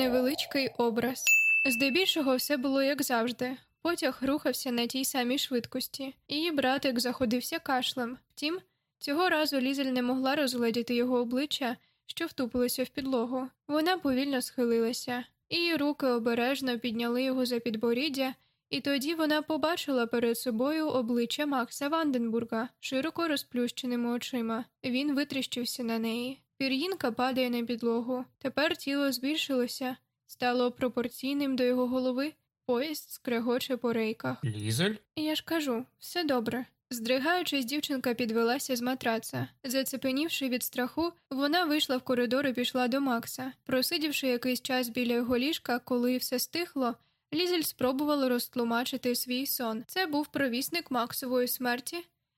Невеличкий образ. Здебільшого все було як завжди. Потяг рухався на тій самій швидкості, і братик заходився кашлем. Втім, цього разу Лізель не могла розгледіти його обличчя, що втупилося в підлогу. Вона повільно схилилася, і руки обережно підняли його за підборіддя, і тоді вона побачила перед собою обличчя Макса Ванденбурга широко розплющеними очима. Він витріщився на неї. Пір'їнка падає на підлогу. Тепер тіло збільшилося, стало пропорційним до його голови. Поїзд скрегоче по рейках. Лізель? Я ж кажу, все добре. Здригаючись, дівчинка підвелася з матраца. Зацепенівши від страху, вона вийшла в коридор і пішла до Макса. Просидівши якийсь час біля його ліжка, коли все стихло, Лізель спробувала розтлумачити свій сон. Це був провісник Максової смерті,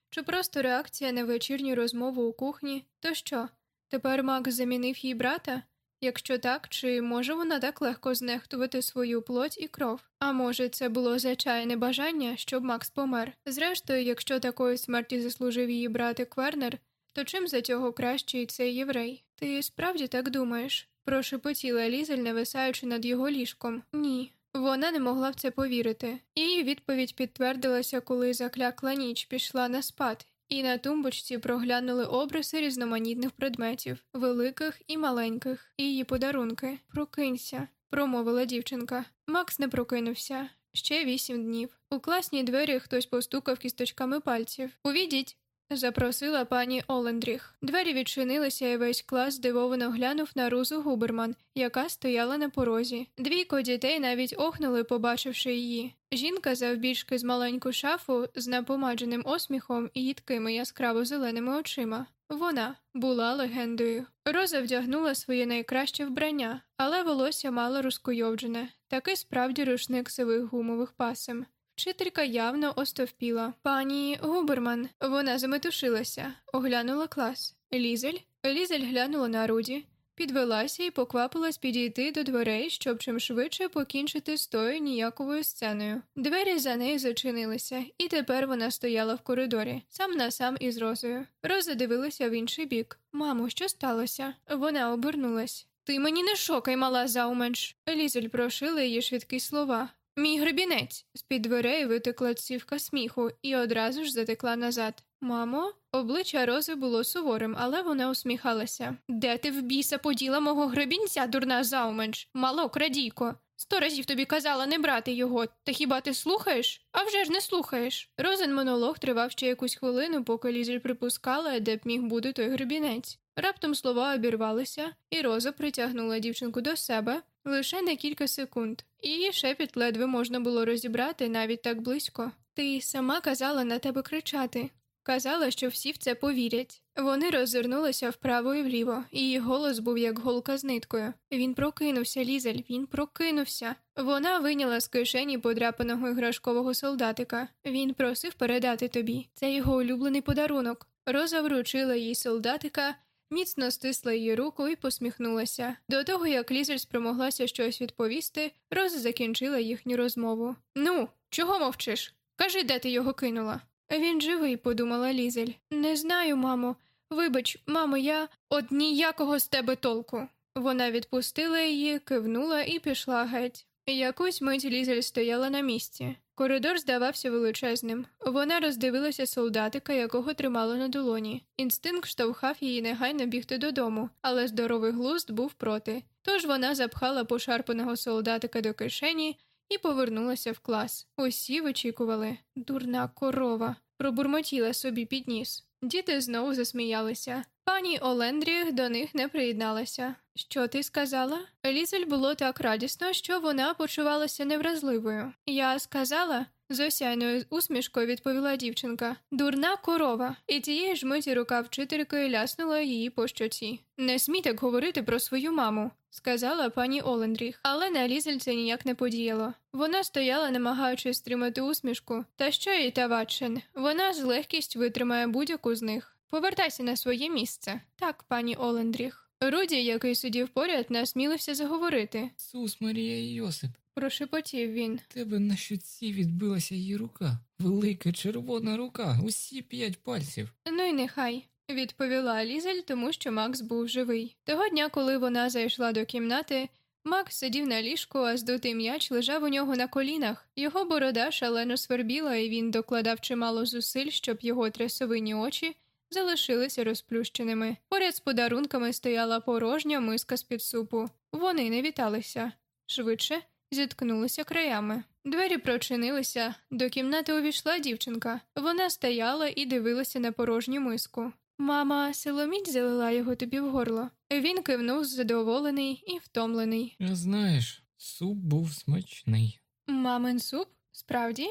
чи просто реакція на вечірню розмову у кухні. То що? Тепер Макс замінив їй брата? Якщо так, чи може вона так легко знехтувати свою плоть і кров? А може, це було зачайне бажання, щоб Макс помер? Зрештою, якщо такої смерті заслужив її братик Квернер, то чим за цього кращий цей єврей? Ти справді так думаєш? прошепотіла Лізель, нависаючи над його ліжком. Ні. Вона не могла в це повірити. Її відповідь підтвердилася, коли заклякла ніч пішла на спад, і на тумбочці проглянули обриси різноманітних предметів, великих і маленьких, і її подарунки. Прокинься, промовила дівчинка. Макс не прокинувся. Ще вісім днів. У класній двері хтось постукав кісточками пальців. Увідіть. Запросила пані Олендріх. Двері відчинилися, і весь клас здивовано глянув на Рузу Губерман, яка стояла на порозі. Двійко дітей навіть охнули, побачивши її. Жінка завбільшки з маленьку шафу з напомадженим осміхом і їдкими яскраво зеленими очима. Вона була легендою. Роза вдягнула своє найкраще вбрання, але волосся мало розкуйовджене, такий справді рушник сивих гумових пасем. Вчителька явно остовпіла. Пані Губерман, вона заметушилася, оглянула клас. Лізель? Лізель глянула на Руді, підвелася і поквапилась підійти до дверей, щоб чим швидше покінчити з тою ніяковою сценою. Двері за нею зачинилися, і тепер вона стояла в коридорі, сам на сам із Розою. Роза дивилася в інший бік. Мамо, що сталося? Вона обернулась. Ти мені не шокай, мала зауменш. Лізель прошила її швидкі слова. Мій гребінець. З під дверей витекла цівка сміху і одразу ж затекла назад. Мамо, обличчя Рози було суворим, але вона усміхалася. Де ти в біса поділа мого гребінця, дурна зауменш? Мало, крадійко. Сто разів тобі казала не брати його, та хіба ти слухаєш? А вже ж не слухаєш. Розен монолог тривав ще якусь хвилину, поки Лізель припускала, де б міг бути той гребінець. Раптом слова обірвалися, і Роза притягнула дівчинку до себе лише на кілька секунд. Її шепіт ледве можна було розібрати навіть так близько. Ти сама казала на тебе кричати. Казала, що всі в це повірять. Вони роззирнулися вправо і вліво, і її голос був як голка з ниткою. Він прокинувся, Лізель, він прокинувся. Вона вийняла з кишені подряпаного іграшкового солдатика. Він просив передати тобі. Це його улюблений подарунок. Роза вручила їй солдатика, міцно стисла її руку і посміхнулася. До того, як Лізель спромоглася щось відповісти, Роза закінчила їхню розмову. Ну, чого мовчиш? Кажи, де ти його кинула. Він живий, подумала Лізель. Не знаю, мамо. Вибач, мамо, я от ніякого з тебе толку. Вона відпустила її, кивнула і пішла геть. Якусь мить Лізель стояла на місці. Коридор здавався величезним. Вона роздивилася солдатика, якого тримала на долоні. Інстинкт штовхав її негайно бігти додому, але здоровий глузд був проти. Тож вона запхала пошарпаного солдатика до кишені і повернулася в клас. Усі вичікували. Дурна корова. Пробурмотіла собі під ніс. Діти знову засміялися. Пані Олендріх до них не приєдналася. Що ти сказала? Лізель було так радісно, що вона почувалася невразливою. Я сказала, з осяйною усмішкою відповіла дівчинка. Дурна корова. І тієї ж миті рука вчительки ляснула її по щоці. Не смій так говорити про свою маму, сказала пані Олендріх, але на Лізель це ніяк не подіяло. Вона стояла, намагаючись стримати усмішку. Та що їй таватчин? Вона з легкістю витримає будь-яку з них. Повертайся на своє місце. Так, пані Олендріх. Руді, який сидів поряд, насмілився заговорити. Сус Марія і Йосип. Прошепотів він. Тебе на щоці відбилася її рука. Велика червона рука, усі п'ять пальців. Ну й нехай. Відповіла Лізель, тому що Макс був живий. Того дня, коли вона зайшла до кімнати, Макс сидів на ліжку, а здутий м'яч лежав у нього на колінах. Його борода шалено свербіла, і він докладав чимало зусиль, щоб його трясовинні очі залишилися розплющеними. Поряд з подарунками стояла порожня миска з під супу. Вони не віталися. Швидше зіткнулися краями. Двері прочинилися. До кімнати увійшла дівчинка. Вона стояла і дивилася на порожню миску. Мама силоміць залила його тобі в горло. Він кивнув задоволений і втомлений. Знаєш, суп був смачний. Мамин суп? Справді?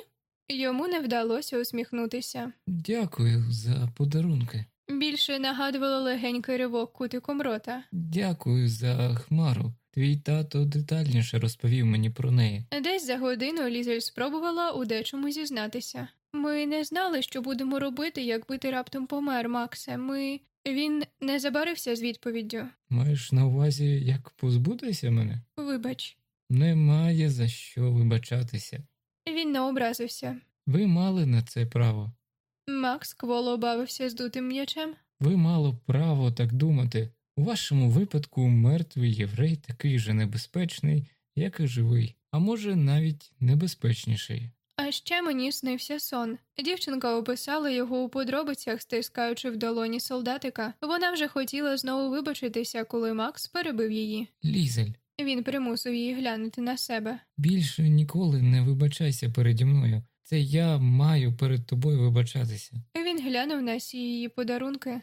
Йому не вдалося усміхнутися. Дякую за подарунки. Більше нагадувало легенький ривок кутиком рота. Дякую за хмару. Твій тато детальніше розповів мені про неї. Десь за годину Лізель спробувала у дечому зізнатися. Ми не знали, що будемо робити, якби ти раптом помер, Максе. Ми. Він не забарився з відповіддю. Маєш на увазі, як позбутися мене? Вибач, Немає за що вибачатися. Він не образився. Ви мали на це право. Макс кволо обавився здутим м'ячем. Ви мало право так думати. У вашому випадку мертвий єврей такий же небезпечний, як і живий, а може навіть небезпечніший. А ще мені снився сон. Дівчинка описала його у подробицях, стискаючи в долоні солдатика. Вона вже хотіла знову вибачитися, коли Макс перебив її. Лізель, Він примусив її глянути на себе. більше ніколи не вибачайся переді мною. Це я маю перед тобою вибачатися. Він глянув на всі її подарунки.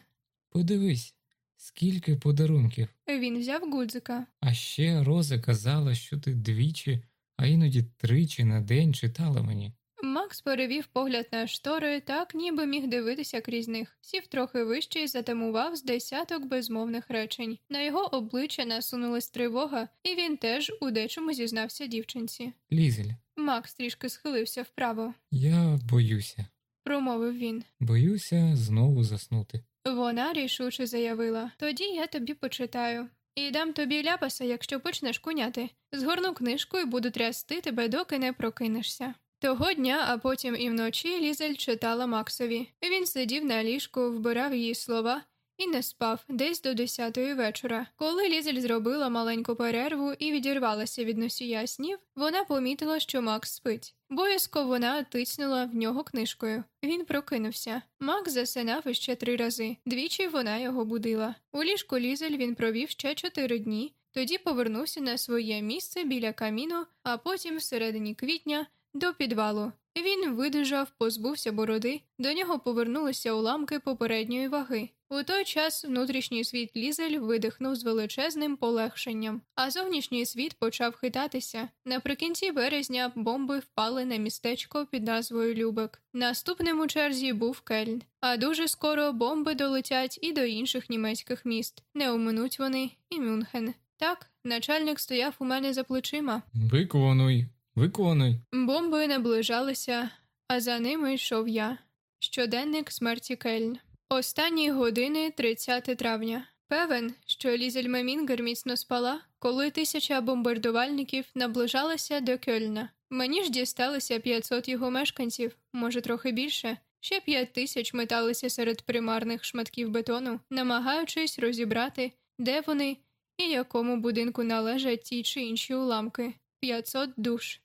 Подивись, скільки подарунків. Він взяв гудзика. А ще Роза казала, що ти двічі, а іноді тричі на день читала мені. Макс перевів погляд на штори, так ніби міг дивитися крізь них, сів трохи вище і затамував з десяток безмовних речень. На його обличчя насунулась тривога, і він теж у дечому зізнався дівчинці. Лізель, Макс трішки схилився вправо, я боюся, промовив він. боюся знову заснути. Вона рішуче заявила: тоді я тобі почитаю. І дам тобі ляпаса, якщо почнеш куняти. Згорну книжку і буду трясти тебе, доки не прокинешся. Того дня, а потім і вночі Лізель читала Максові. Він сидів на ліжку, вбирав її слова і не спав десь до десятої вечора. Коли Лізель зробила маленьку перерву і відірвалася від носія снів, вона помітила, що Макс спить. Боязко вона тиснула в нього книжкою. Він прокинувся. Макс засинав іще три рази. Двічі вона його будила. У ліжку Лізель він провів ще чотири дні. Тоді повернувся на своє місце біля каміну, а потім, всередині квітня, до підвалу. Він видужав, позбувся бороди, до нього повернулися уламки попередньої ваги. У той час внутрішній світ Лізель видихнув з величезним полегшенням, а зовнішній світ почав хитатися. Наприкінці березня бомби впали на містечко під назвою Любек. Наступним у черзі був Кельн, а дуже скоро бомби долетять і до інших німецьких міст. Не оминуть вони і Мюнхен. Так, начальник стояв у мене за плечима. Виконуй, виконуй. Бомби наближалися, а за ними йшов я. Щоденник смерті Кельн. Останні години 30 травня. Певен, що Лізель Мемінгер міцно спала, коли тисяча бомбардувальників наближалася до Кельна. Мені ж дісталося 500 його мешканців, може трохи більше. Ще п'ять тисяч металися серед примарних шматків бетону, намагаючись розібрати, де вони і якому будинку належать ті чи інші уламки. 500 душ.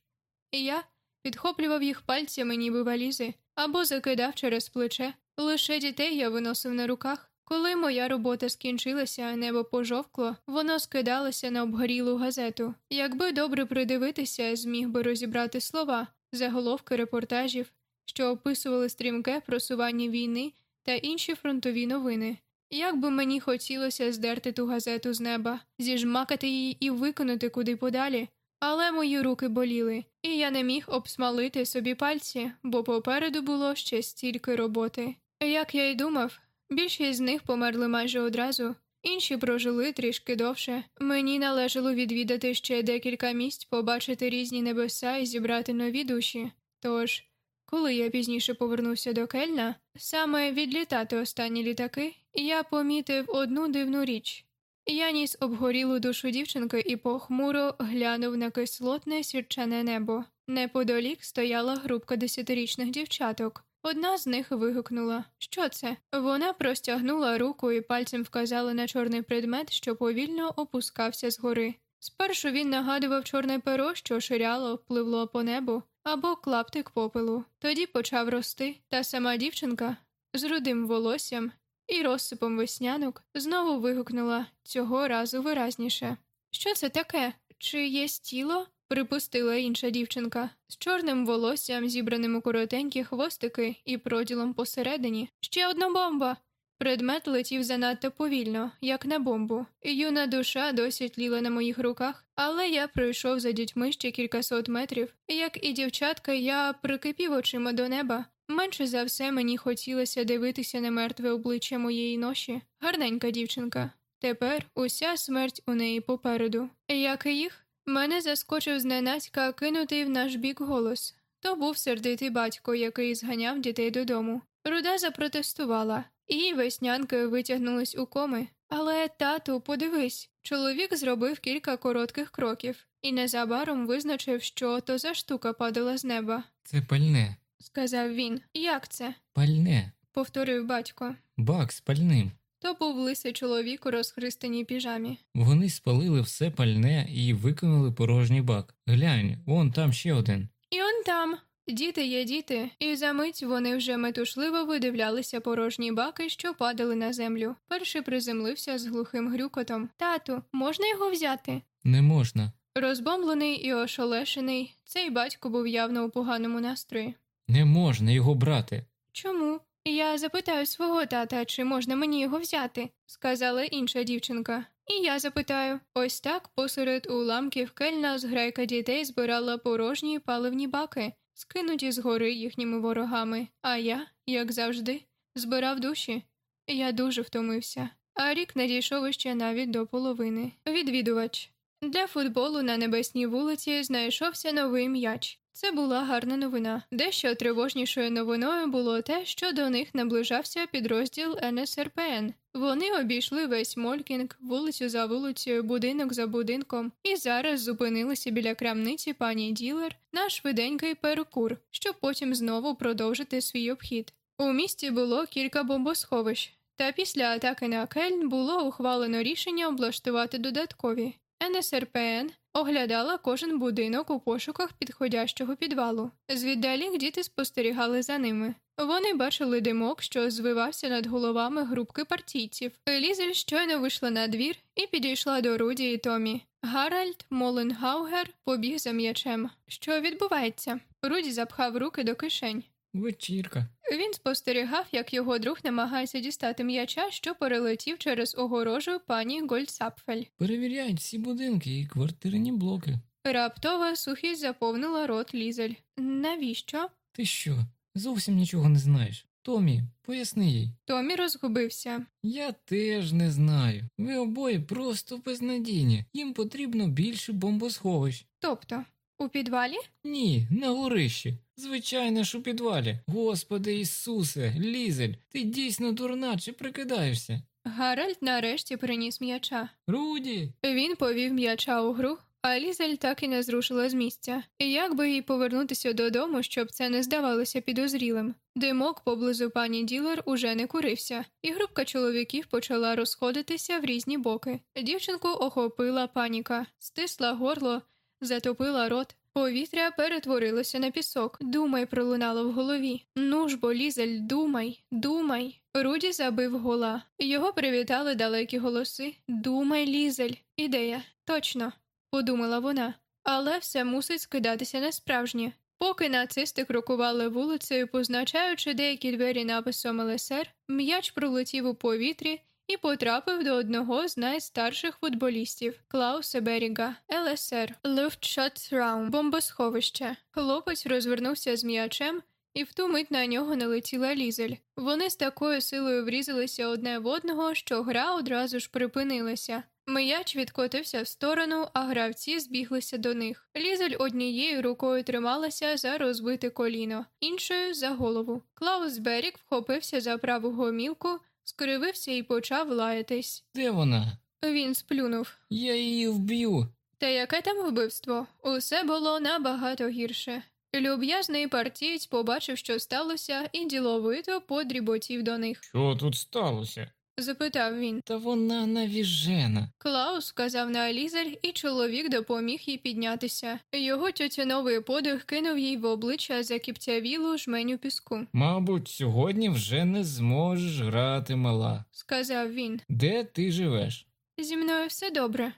І я підхоплював їх пальцями, ніби валізи, або закидав через плече. Лише дітей я виносив на руках. Коли моя робота скінчилася, небо пожовкло, воно скидалося на обгорілу газету. Якби добре придивитися, зміг би розібрати слова, заголовки репортажів, що описували стрімке просування війни та інші фронтові новини. Як би мені хотілося здерти ту газету з неба, зіжмакати її і виконати куди подалі, але мої руки боліли, і я не міг обсмалити собі пальці, бо попереду було ще стільки роботи. Як я й думав, більшість з них померли майже одразу, інші прожили трішки довше. Мені належало відвідати ще декілька місць, побачити різні небеса і зібрати нові душі. Тож, коли я пізніше повернувся до Кельна, саме відлітати останні літаки, я помітив одну дивну річ. Я ніс обгорілу душу дівчинки і похмуро глянув на кислотне сірчане небо. Неподалік стояла групка десятирічних дівчаток. Одна з них вигукнула Що це? Вона простягнула руку і пальцем вказала на чорний предмет, що повільно опускався згори. Спершу він нагадував чорне перо, що ширяло, пливло по небу, або клаптик попелу. Тоді почав рости, та сама дівчинка з рудим волоссям і розсипом веснянок знову вигукнула цього разу виразніше. Що це таке? Чи є тіло? припустила інша дівчинка з чорним волоссям, зібраним у коротенькі хвостики і проділом посередині. Ще одна бомба. Предмет летів занадто повільно, як на бомбу. Юна душа досі тліла на моїх руках, але я пройшов за дітьми ще кількасот метрів. Як і дівчатка, я прикипів очима до неба. Менше за все мені хотілося дивитися на мертве обличчя моєї ноші. Гарненька дівчинка. Тепер уся смерть у неї попереду. Як і їх, мене заскочив зненацька кинутий в наш бік голос. То був сердитий батько, який зганяв дітей додому. Руда запротестувала, і веснянки витягнулись у коми. Але, тату, подивись, чоловік зробив кілька коротких кроків і незабаром визначив, що то за штука падала з неба, Це пальне, сказав він. Як це? пальне, повторив батько. бак з пальним. То був лисий чоловік у розхристаній піжамі. Вони спалили все пальне і викинули порожній бак. Глянь, вон там ще один. І он там. Діти є діти, і за мить вони вже метушливо видивлялися порожні баки, що падали на землю. Перший приземлився з глухим грюкотом. Тату, можна його взяти? Не можна. Розбомблений і ошелешений, цей батько був явно у поганому настрої. Не можна його брати. Чому? Я запитаю свого тата, чи можна мені його взяти, сказала інша дівчинка. І я запитаю ось так посеред уламків кельна зграйка дітей збирала порожні паливні баки, скинуті згори їхніми ворогами, а я, як завжди, збирав душі. Я дуже втомився, а рік надійшов іще навіть до половини. Відвідувач. Для футболу на небесній вулиці знайшовся новий м'яч. Це була гарна новина. Дещо тривожнішою новиною було те, що до них наближався підрозділ НСРПН. Вони обійшли весь Молькінг, вулицю за вулицею, будинок за будинком, і зараз зупинилися біля крамниці пані Ділер на швиденький перекур, щоб потім знову продовжити свій обхід. У місті було кілька бомбосховищ, та після атаки на Кельн було ухвалено рішення облаштувати додаткові. НСРПН оглядала кожен будинок у пошуках підходящого підвалу. Звіддалік діти спостерігали за ними. Вони бачили димок, що звивався над головами групки партійців. Лізель щойно вийшла на двір і підійшла до Руді і Томі. Гаральд Молленгауер побіг за м'ячем. Що відбувається? Руді запхав руки до кишень. Вечірка. Він спостерігав, як його друг намагається дістати м'яча, що перелетів через огорожу пані Гольцапфель. Перевіряють всі будинки і квартирні блоки. Раптова сухість заповнила рот лізель. Навіщо? Ти що? Зовсім нічого не знаєш. Томі, поясни їй. Томі розгубився. Я теж не знаю. Ви обоє просто безнадійні. Їм потрібно більше бомбосховищ. Тобто, у підвалі? Ні, на горищі. Звичайно ж у підвалі. Господи Ісусе, Лізель, ти дійсно дурна чи прикидаєшся? Гаральд нарешті приніс м'яча. Руді. Він повів м'яча у гру, а Лізель так і не зрушила з місця. І як би їй повернутися додому, щоб це не здавалося підозрілим? Димок поблизу пані Ділер уже не курився, і групка чоловіків почала розходитися в різні боки. Дівчинку охопила паніка, стисла горло, затопила рот. Повітря перетворилося на пісок. Думай, пролунало в голові. Ну ж бо, Лізель, думай, думай. Руді забив гола. Його привітали далекі голоси. Думай, Лізель. Ідея. Точно, подумала вона. Але все мусить скидатися на справжнє. Поки нацисти крокували вулицею, позначаючи деякі двері написом ЛСР, м'яч пролетів у повітрі і потрапив до одного з найстарших футболістів Клауса Беріга, ЛСР, Luftschutz-Raum, бомбосховище. Хлопець розвернувся з м'ячем, і в ту мить на нього налетіла лізель. Вони з такою силою врізалися одне в одного, що гра одразу ж припинилася. М'яч відкотився в сторону, а гравці збіглися до них. Лізель однією рукою трималася за розбите коліно, іншою за голову. Клаус Берік вхопився за праву гомілку, скривився і почав лаятись. Де вона? Він сплюнув. Я її вб'ю. Та яке там вбивство? Усе було набагато гірше. Люб'язний партієць побачив, що сталося, і діловито подріботів до них. Що тут сталося? Запитав він. Та вона навіжена. Клаус сказав на Алізель, і чоловік допоміг їй піднятися. Його тютюновий подих кинув їй в обличчя закіптявілу жменю піску. Мабуть, сьогодні вже не зможеш грати мала. Сказав він. Де ти живеш? Зі мною все добре,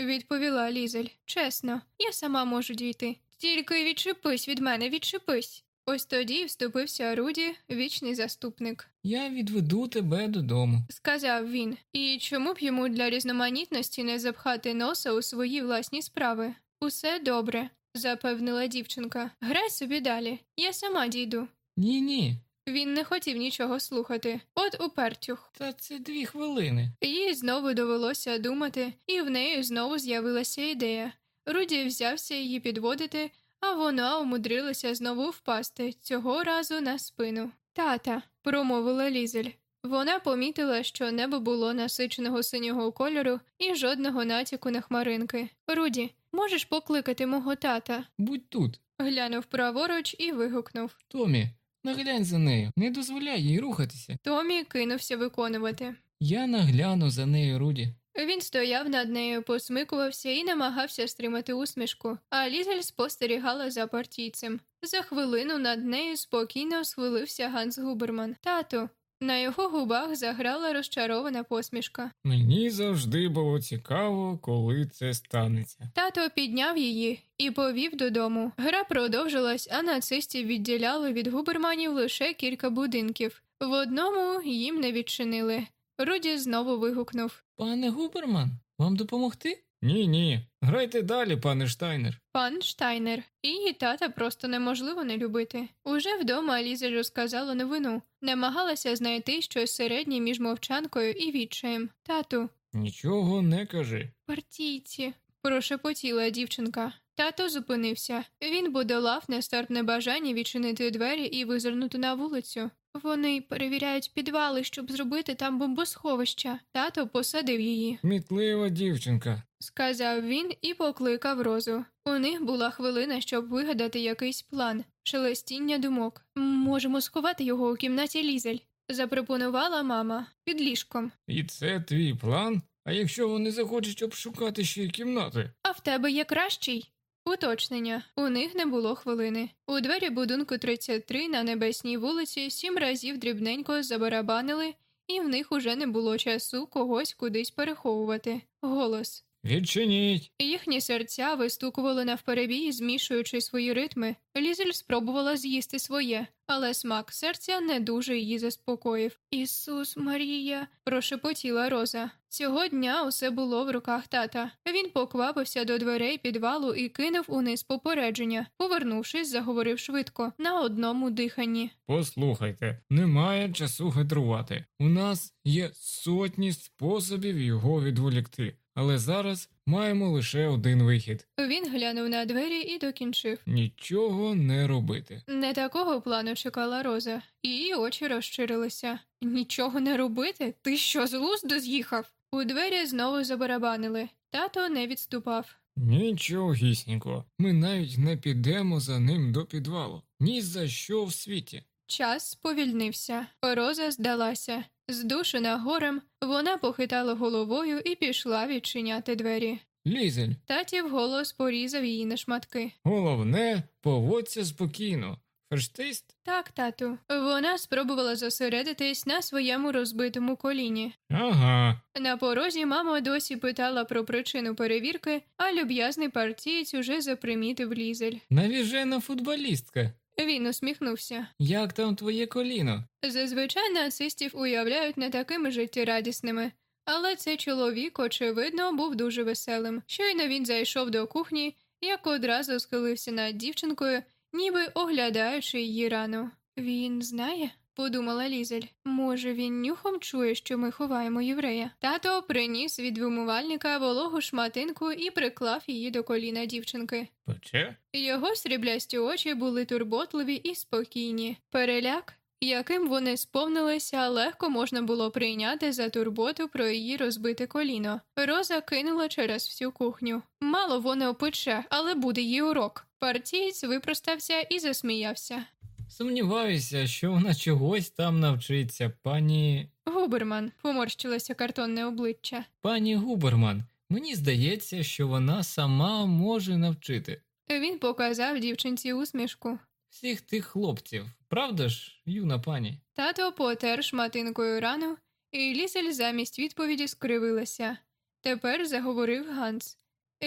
відповіла Лізель. Чесно, я сама можу дійти. Тільки відчепись від мене, відчепись. Ось тоді вступився Руді, вічний заступник. Я відведу тебе додому. Сказав він, і чому б йому для різноманітності не запхати носа у свої власні справи? Усе добре, запевнила дівчинка. Грай собі далі, я сама дійду. Ні, ні. Він не хотів нічого слухати. От упертюх. Та це дві хвилини. Їй знову довелося думати, і в неї знову з'явилася ідея. Руді взявся її підводити, а вона умудрилася знову впасти, цього разу на спину. Тата, промовила Лізель. Вона помітила, що небо було насиченого синього кольору і жодного натяку на хмаринки. Руді, можеш покликати мого тата? Будь тут. Глянув праворуч і вигукнув. Томі, наглянь за нею, не дозволяй їй рухатися. Томі кинувся виконувати. Я нагляну за нею, Руді. Він стояв над нею, посмикувався і намагався стримати усмішку, а Лізель спостерігала за партійцем. За хвилину над нею спокійно схвилився Ганс Губерман. Тату. На його губах заграла розчарована посмішка. Мені завжди було цікаво, коли це станеться. Тато підняв її і повів додому. Гра продовжилась, а нацистів відділяли від губерманів лише кілька будинків. В одному їм не відчинили. Руді знову вигукнув. Пане Губерман, вам допомогти? Ні, ні. Грайте далі, пане Штайнер. Пан Штайнер. Її тата просто неможливо не любити. Уже вдома Ліза розказала новину, намагалася знайти щось середнє між мовчанкою і відчаєм. Тату, Нічого не кажи. партійці, прошепотіла дівчинка. Тато зупинився. Він будолав нестерпне бажання відчинити двері і визирнути на вулицю. Вони перевіряють підвали, щоб зробити там бомбосховища. Тато посадив її. Мітлива дівчинка. Сказав він і покликав розу. У них була хвилина, щоб вигадати якийсь план, шелестіння думок. Можемо сховати його у кімнаті лізель, запропонувала мама під ліжком. І це твій план? А якщо вони захочуть обшукати ще й кімнати? А в тебе є кращий. Уточнення у них не було хвилини. У двері будинку 33 на небесній вулиці сім разів дрібненько забарабанили, і в них уже не було часу когось кудись переховувати. Голос. Відчиніть. Їхні серця вистукували навперебій, змішуючи свої ритми. Лізель спробувала з'їсти своє, але смак серця не дуже її заспокоїв. Ісус Марія, прошепотіла Роза. Цього дня усе було в руках тата. Він поквапився до дверей підвалу і кинув униз попередження. Повернувшись, заговорив швидко, на одному диханні. Послухайте, немає часу хитрувати. У нас є сотні способів його відволікти, але зараз маємо лише один вихід Він глянув на двері і докінчив. нічого не робити. Не такого плану чекала Роза. Її очі розширилися. Нічого не робити? Ти що, з глузду з'їхав? У двері знову забарабанили. Тато не відступав. Нічогісінько, ми навіть не підемо за ним до підвалу. Ні за що в світі. Час сповільнився. Роза здалася. Здушена горем, вона похитала головою і пішла відчиняти двері. Лізель, Татів голос порізав її на шматки. головне, поводься спокійно. Ферштист? Так, тату. Вона спробувала зосередитись на своєму розбитому коліні. Ага. На порозі мама досі питала про причину перевірки, а люб'язний партієць уже запримітив лізель. Навіжена футболістка. Він усміхнувся. Як там твоє коліно? Зазвичай нацистів уявляють не такими життєрадісними, але цей чоловік, очевидно, був дуже веселим. Щойно він зайшов до кухні, як одразу схилився над дівчинкою, ніби оглядаючи її рану. Він знає? подумала Лізель. Може, він нюхом чує, що ми ховаємо єврея. Тато приніс від вимивальника вологу шматинку і приклав її до коліна дівчинки. Пече? Його сріблясті очі були турботливі і спокійні. Переляк, яким вони сповнилися, легко можна було прийняти за турботу про її розбите коліно. Роза кинула через всю кухню. Мало воно опече, але буде їй урок. Партієць випростався і засміявся. Сумніваюся, що вона чогось там навчиться, пані. Губерман, поморщилося картонне обличчя. Пані Губерман. Мені здається, що вона сама може навчити Він показав дівчинці усмішку. всіх тих хлопців, правда ж, юна пані? Тато потер шматинкою рану, і лізель замість відповіді скривилася. Тепер заговорив Ганс.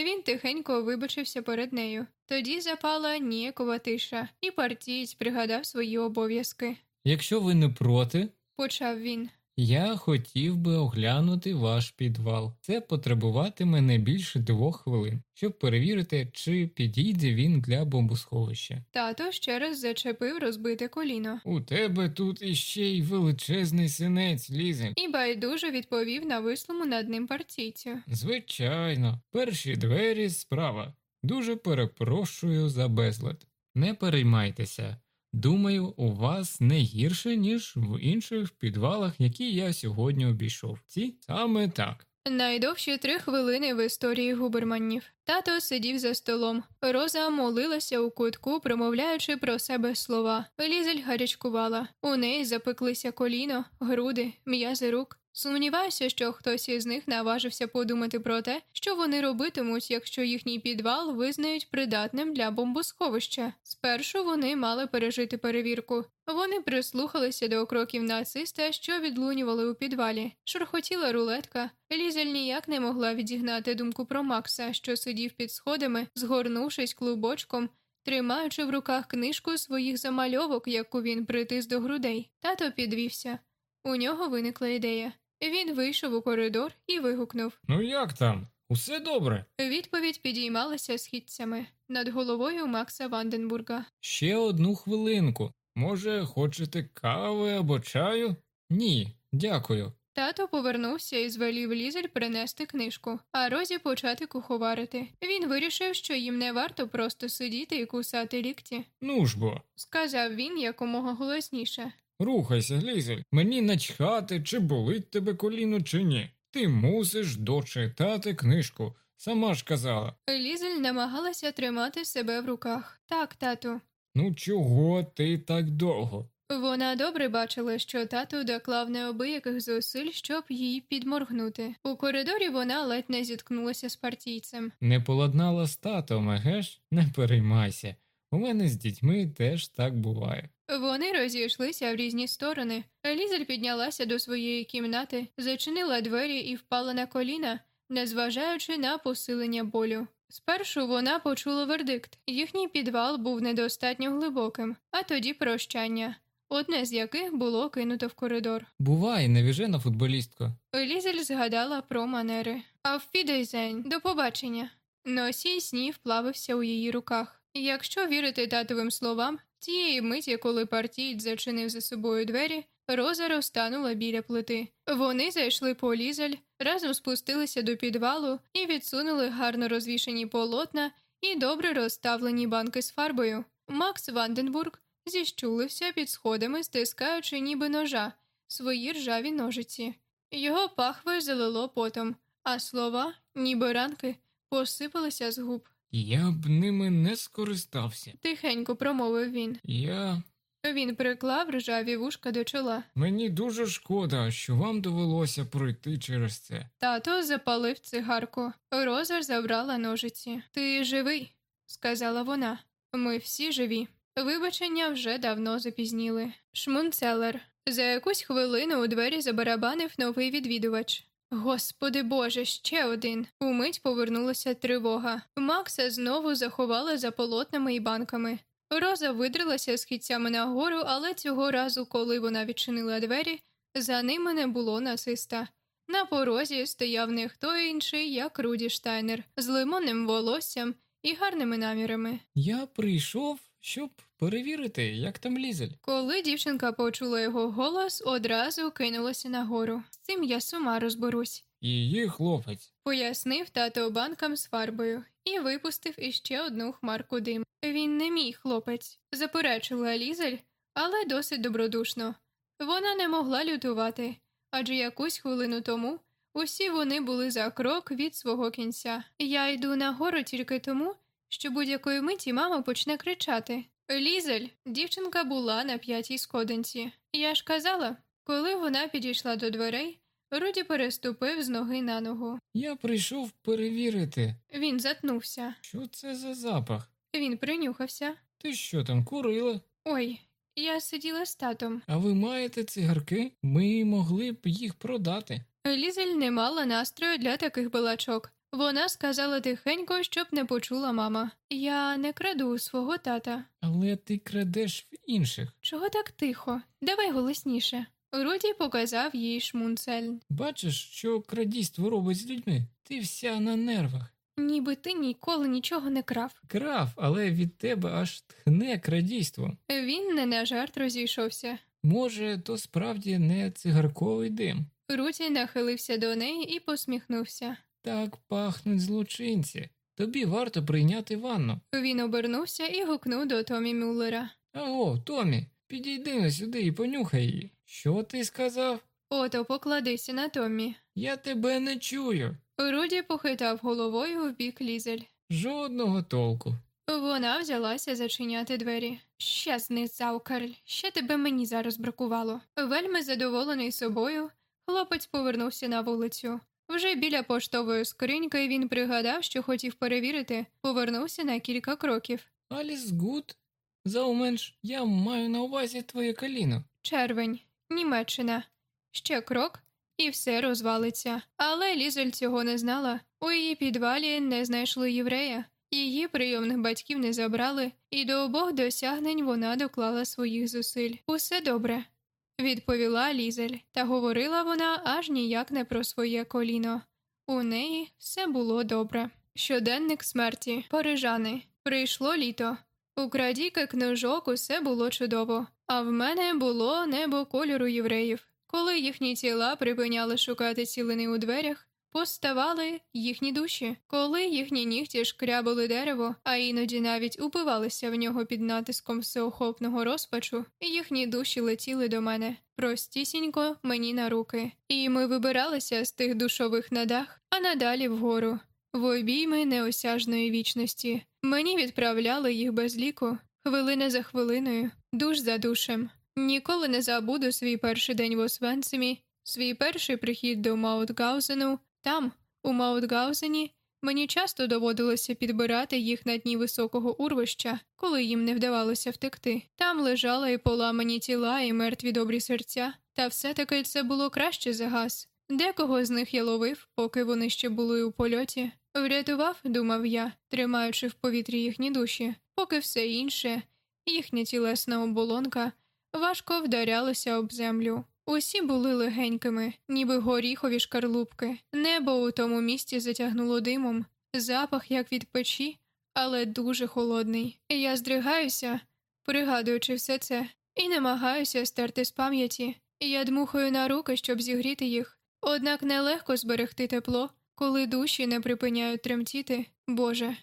Він тихенько вибачився перед нею. Тоді запала ніякова тиша, і партієць пригадав свої обов'язки. Якщо ви не проти, Почав він. Я хотів би оглянути ваш підвал. Це потребуватиме не більше двох хвилин, щоб перевірити, чи підійде він для бомбосховища. Тато ще раз зачепив розбите коліно У тебе тут іще й величезний синець, Лізель. і байдуже відповів на вислому над ним партійцю. Звичайно, перші двері справа. Дуже перепрошую за безлад. Не переймайтеся. Думаю, у вас не гірше, ніж в інших підвалах, які я сьогодні обійшов. Ці саме так. Найдовші три хвилини в історії губерманів. Тато сидів за столом. Роза молилася у кутку, промовляючи про себе слова. Лізель гарячкувала. У неї запеклися коліно, груди, м'язи рук. Сумніваюся, що хтось із них наважився подумати про те, що вони робитимуть, якщо їхній підвал визнають придатним для бомбосховища. Спершу вони мали пережити перевірку. Вони прислухалися до кроків нациста, що відлунювали у підвалі. Шурхотіла рулетка. Лізель ніяк не могла відігнати думку про Макса, що сидів під сходами, згорнувшись клубочком, тримаючи в руках книжку своїх замальовок, яку він притис до грудей. Тато підвівся. У нього виникла ідея. Він вийшов у коридор і вигукнув. Ну як там? Усе добре? Відповідь підіймалася східцями над головою Макса Ванденбурга. Ще одну хвилинку. Може, хочете кави або чаю? Ні, дякую. Тато повернувся і звелів Лізель принести книжку, а Розі почати куховарити. Він вирішив, що їм не варто просто сидіти і кусати лікті. Ну ж бо. Сказав він якомога голосніше. Рухайся, Лізель. Мені начхати, чи болить тебе коліно, чи ні. Ти мусиш дочитати книжку. Сама ж казала. Лізель намагалася тримати себе в руках. Так, тату. Ну чого ти так довго? Вона добре бачила, що тато доклав необияких зусиль, щоб їй підморгнути. У коридорі вона ледь не зіткнулася з партійцем. Не поладнала з татом, еге ж? Не переймайся. У мене з дітьми теж так буває. Вони розійшлися в різні сторони. Лізель піднялася до своєї кімнати, зачинила двері і впала на коліна, незважаючи на посилення болю. Спершу вона почула вердикт їхній підвал був недостатньо глибоким, а тоді прощання, одне з яких було кинуто в коридор. Бувай, невіжена футболістко. Лізель згадала про манери. Афідейзень, до побачення. Носій снів плавився у її руках. Якщо вірити татовим словам, тієї миті, коли партієць зачинив за собою двері, Роза розтанула біля плити. Вони зайшли по лізель, разом спустилися до підвалу і відсунули гарно розвішені полотна і добре розставлені банки з фарбою. Макс Ванденбург зіщулився під сходами, стискаючи ніби ножа свої ржаві ножиці. Його пахви залило потом, а слова, ніби ранки, посипалися з губ. Я б ними не скористався. Тихенько промовив він. Я. Він приклав ржаві вушка до чола. Мені дуже шкода, що вам довелося пройти через це. Тато запалив цигарку. Роза забрала ножиці. Ти живий, сказала вона. Ми всі живі. Вибачення вже давно запізніли. Шмунцелер. За якусь хвилину у двері забарабанив новий відвідувач. Господи Боже, ще один. Умить повернулася тривога. Макса знову заховали за полотнами і банками. Роза видрилася східцями нагору, але цього разу, коли вона відчинила двері, за ними не було нациста. На порозі стояв не хто інший, як Руді Штайнер, з лимонним волоссям і гарними намірами. Я прийшов, щоб перевірити, як там лізель. Коли дівчинка почула його голос, одразу кинулася нагору. З цим я сама розберусь, Її хлопець. пояснив тато банкам з фарбою і випустив іще одну хмарку дим. Він не мій хлопець, заперечила Лізель, але досить добродушно. Вона не могла лютувати, адже якусь хвилину тому усі вони були за крок від свого кінця. Я йду нагору тільки тому, що будь-якої миті мама почне кричати. Лізель, дівчинка була на п'ятій сходинці. Я ж казала, коли вона підійшла до дверей, Руді переступив з ноги на ногу. Я прийшов перевірити, Він затнувся. що це за запах. Він принюхався. Ти що там курила? Ой, я сиділа з татом. А ви маєте цигарки? Ми могли б їх продати. Лізель не мала настрою для таких балачок. Вона сказала тихенько, щоб не почула мама. Я не краду у свого тата. Але ти крадеш в інших. Чого так тихо? Давай голосніше. Руді показав їй шмунцель. Бачиш, що крадійство робить з людьми? Ти вся на нервах. Ніби ти ніколи нічого не крав. Крав, але від тебе аж тхне крадійство. Він не на жарт розійшовся. Може, то справді не цигарковий дим. Руді нахилився до неї і посміхнувся. Так пахнуть злочинці. Тобі варто прийняти ванну. Він обернувся і гукнув до Томі Мюллера. Аго, Томі, підійди сюди і понюхай її. Що ти сказав? Ото покладися на Томі. Я тебе не чую. Руді похитав головою в бік лізель. Жодного толку. Вона взялася зачиняти двері. Щасний завкарль, ще тебе мені зараз бракувало. Вельми задоволений собою, хлопець повернувся на вулицю. Вже біля поштової скриньки він пригадав, що хотів перевірити, повернувся на кілька кроків. Аліс Гуд? Зауменш, я маю на увазі твоє коліно. Червень, Німеччина. Ще крок, і все розвалиться. Але Лізель цього не знала. У її підвалі не знайшли єврея, її прийомних батьків не забрали, і до обох досягнень вона доклала своїх зусиль. Усе добре, відповіла Лізель, та говорила вона аж ніяк не про своє коліно. У неї все було добре. Щоденник смерті, Парижани. Прийшло літо. У крадіки книжок усе було чудово, а в мене було небо кольору євреїв. Коли їхні тіла припиняли шукати цілини у дверях, поставали їхні душі, коли їхні нігті шкрябали дерево, а іноді навіть упивалися в нього під натиском всеохопного розпачу, їхні душі летіли до мене простісінько мені на руки, і ми вибиралися з тих душових надах, а надалі вгору, в обійми неосяжної вічності. Мені відправляли їх без ліку, хвилина за хвилиною, душ за душем. Ніколи не забуду свій перший день в Освенцимі, свій перший прихід до Маутгаузену. Там, у Маутгаузені, мені часто доводилося підбирати їх на дні високого урвища, коли їм не вдавалося втекти. Там лежали і поламані тіла, і мертві добрі серця, та все-таки це було краще за газ. Декого з них я ловив, поки вони ще були у польоті. Врятував, думав я, тримаючи в повітрі їхні душі, поки все інше, їхня тілесна оболонка важко вдарялося об землю. Усі були легенькими, ніби горіхові шкарлупки. Небо у тому місці затягнуло димом, запах, як від печі, але дуже холодний. Я здригаюся, пригадуючи все це, і намагаюся стерти з пам'яті. Я дмухаю на руки, щоб зігріти їх, однак нелегко зберегти тепло, коли душі не припиняють тремтіти. Боже,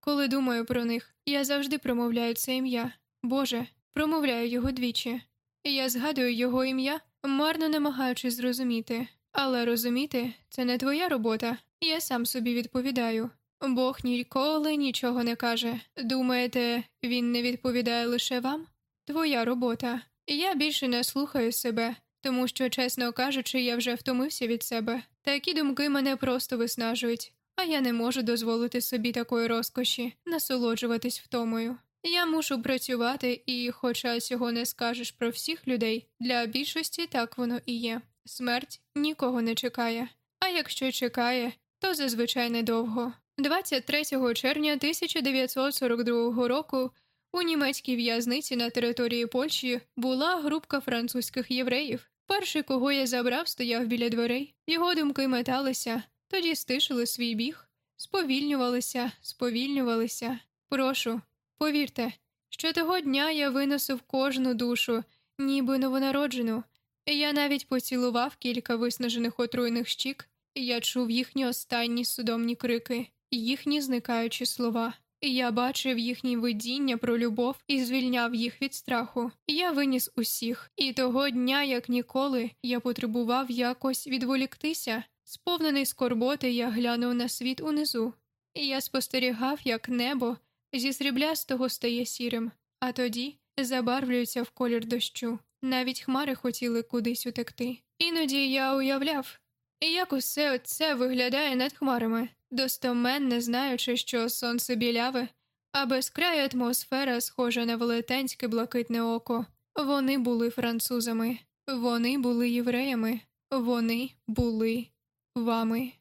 коли думаю про них, я завжди промовляю це ім'я. Боже, промовляю його двічі. Я згадую його ім'я, марно намагаючись зрозуміти, але розуміти це не твоя робота. Я сам собі відповідаю. Бог ніколи нічого не каже. Думаєте, він не відповідає лише вам? Твоя робота. Я більше не слухаю себе, тому що, чесно кажучи, я вже втомився від себе. Такі думки мене просто виснажують, а я не можу дозволити собі такої розкоші, насолоджуватись втомою. Я мушу працювати, і, хоча цього не скажеш про всіх людей, для більшості так воно і є. Смерть нікого не чекає, а якщо чекає, то зазвичай недовго. 23 червня 1942 року у німецькій в'язниці на території Польщі була групка французьких євреїв. Перший, кого я забрав, стояв біля дверей. Його думки металися, тоді стишили свій біг, сповільнювалися, сповільнювалися. Прошу, повірте, що того дня я виносив кожну душу, ніби новонароджену. Я навіть поцілував кілька виснажених отруйних щік, і я чув їхні останні судомні крики, їхні зникаючі слова. Я бачив їхні видіння про любов і звільняв їх від страху. Я виніс усіх, і того дня, як ніколи, я потребував якось відволіктися. Сповнений скорботи, я глянув на світ унизу, і я спостерігав, як небо зі сріблястого стає сірим, а тоді забарвлюються в колір дощу. Навіть хмари хотіли кудись утекти. Іноді я уявляв, як усе це виглядає над хмарами, достоменно знаючи, що сонце біляве, а безкрая атмосфера схожа на велетенське блакитне око. Вони були французами, вони були євреями, вони були вами.